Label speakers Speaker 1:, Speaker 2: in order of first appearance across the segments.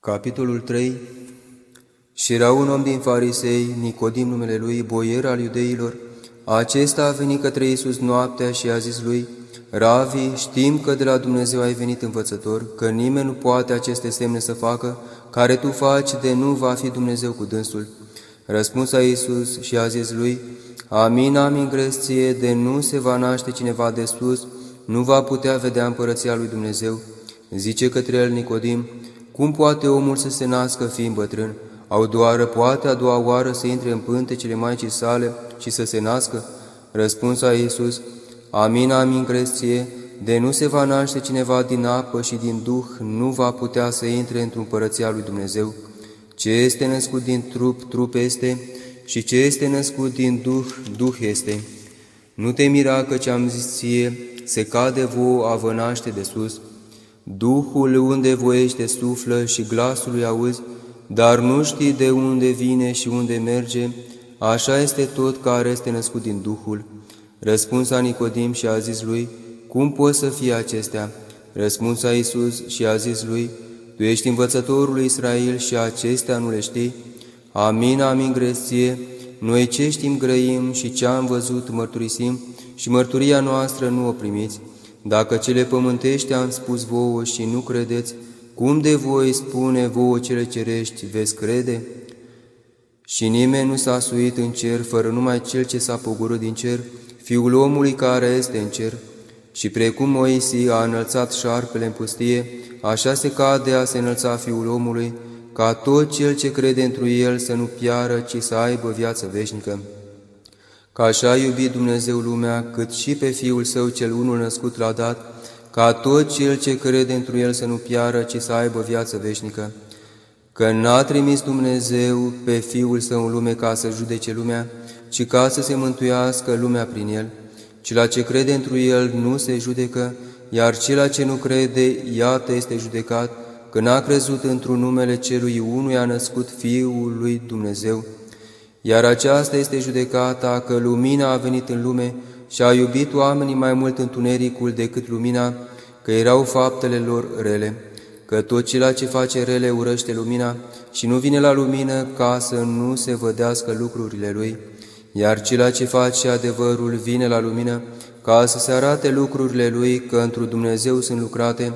Speaker 1: Capitolul 3 Și era un om din farisei, Nicodim numele lui, boier al iudeilor. Acesta a venit către Iisus noaptea și a zis lui, Ravi, știm că de la Dumnezeu ai venit învățător, că nimeni nu poate aceste semne să facă, care tu faci, de nu va fi Dumnezeu cu dânsul. Răspuns a Iisus și a zis lui, Amin, amin, gresție, de nu se va naște cineva de sus, nu va putea vedea împărăția lui Dumnezeu. Zice către el Nicodim, cum poate omul să se nască fiind bătrân? Au doară poate a doua oară să intre în pântecele Maicii sale și să se nască? Răspuns a Iisus, Amin, amin, creție, de nu se va naște cineva din apă și din Duh, nu va putea să intre într-un părăția lui Dumnezeu. Ce este născut din trup, trup este, și ce este născut din Duh, Duh este. Nu te mira că ce-am zis ție, se cade vouă a vă naște de sus, Duhul unde voiește suflă și glasul lui auzi, dar nu știi de unde vine și unde merge, așa este tot care este născut din Duhul. Răspuns a Nicodim și a zis lui, cum pot să fie acestea? Răspuns a Iisus și a zis lui, Tu ești învățătorul Israel și acestea nu le știi? Amin, amin, greție, noi ce știm grăim și ce am văzut mărturisim și mărturia noastră nu o primiți. Dacă cele pământești am spus vouă și nu credeți, cum de voi spune vouă cele cerești, veți crede? Și nimeni nu s-a suit în cer, fără numai cel ce s-a pogorât din cer, Fiul omului care este în cer. Și precum Moisi a înălțat șarpele în pustie, așa se cade a se înălța Fiul omului, ca tot cel ce crede întru El să nu piară, ci să aibă viață veșnică. Ca așa a iubit Dumnezeu lumea, cât și pe Fiul Său cel unul născut l-a dat, ca tot cel ce crede întru El să nu piară, ci să aibă viață veșnică. Că n-a trimis Dumnezeu pe Fiul Său în lume ca să judece lumea, ci ca să se mântuiască lumea prin El. Cela ce crede întru El nu se judecă, iar cela ce nu crede, iată, este judecat, că n-a crezut într-un numele celui unuia născut Fiul lui Dumnezeu. Iar aceasta este judecata că lumina a venit în lume și a iubit oamenii mai mult întunericul decât lumina, că erau faptele lor rele, că tot cela ce face rele urăște lumina și nu vine la lumină ca să nu se vădească lucrurile lui, iar cela ce face adevărul vine la lumină ca să se arate lucrurile lui că într Dumnezeu sunt lucrate.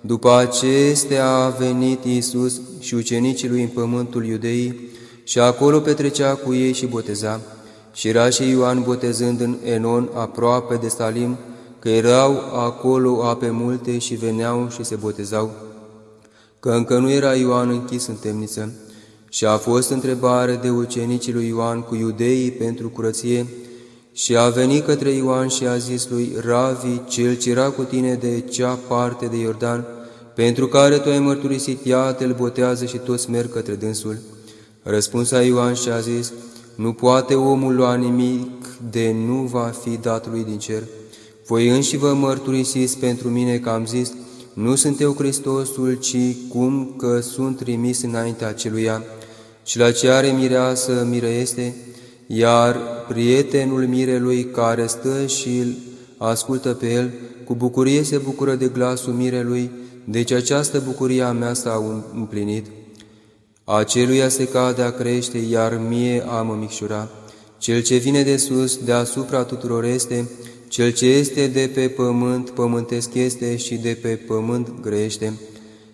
Speaker 1: După acestea a venit Iisus și ucenicii lui în pământul iudeii, și acolo petrecea cu ei și boteza. Și era și Ioan botezând în Enon, aproape de Salim, că erau acolo ape multe și veneau și se botezau, că încă nu era Ioan închis în temniță. Și a fost întrebare de ucenicii lui Ioan cu iudeii pentru curăție, și a venit către Ioan și a zis lui, Ravi, cel ce era cu tine de cea parte de Iordan, pentru care tu ai mărturisit, iată, îl botează și toți merg către dânsul. Răspuns a Ioan și a zis, Nu poate omul lua nimic de nu va fi dat lui din cer. Voi înși vă mărturisiți pentru mine că am zis, Nu sunt eu Hristosul, ci cum că sunt trimis înaintea celuia. Și la ce are mireasă, mire este, iar prietenul mirelui care stă și îl ascultă pe el, cu bucurie se bucură de glasul mirelui, deci această bucurie a mea s-a împlinit. Aceluia se cade a crește, iar mie a mă micșura. Cel ce vine de sus, deasupra tuturor este, cel ce este de pe pământ, pământesc este și de pe pământ grește.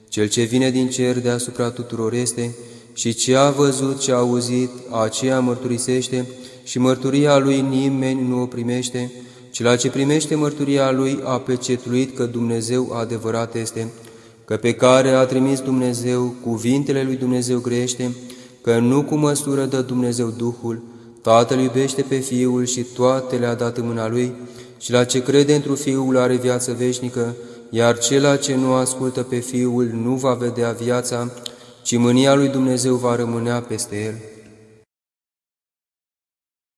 Speaker 1: Cel ce vine din cer deasupra tuturor este, și ce a văzut și a auzit, aceea mărturisește, și mărturia lui nimeni nu o primește, cel ce primește mărturia lui a pecetluit că Dumnezeu adevărat este că pe care a trimis Dumnezeu, cuvintele lui Dumnezeu grește, că nu cu măsură dă Dumnezeu Duhul, Tatăl iubește pe Fiul și toate le-a dat în mâna Lui, și la ce crede într Fiul are viață veșnică, iar cela ce nu ascultă pe Fiul nu va vedea viața, ci mânia lui Dumnezeu va rămânea peste el.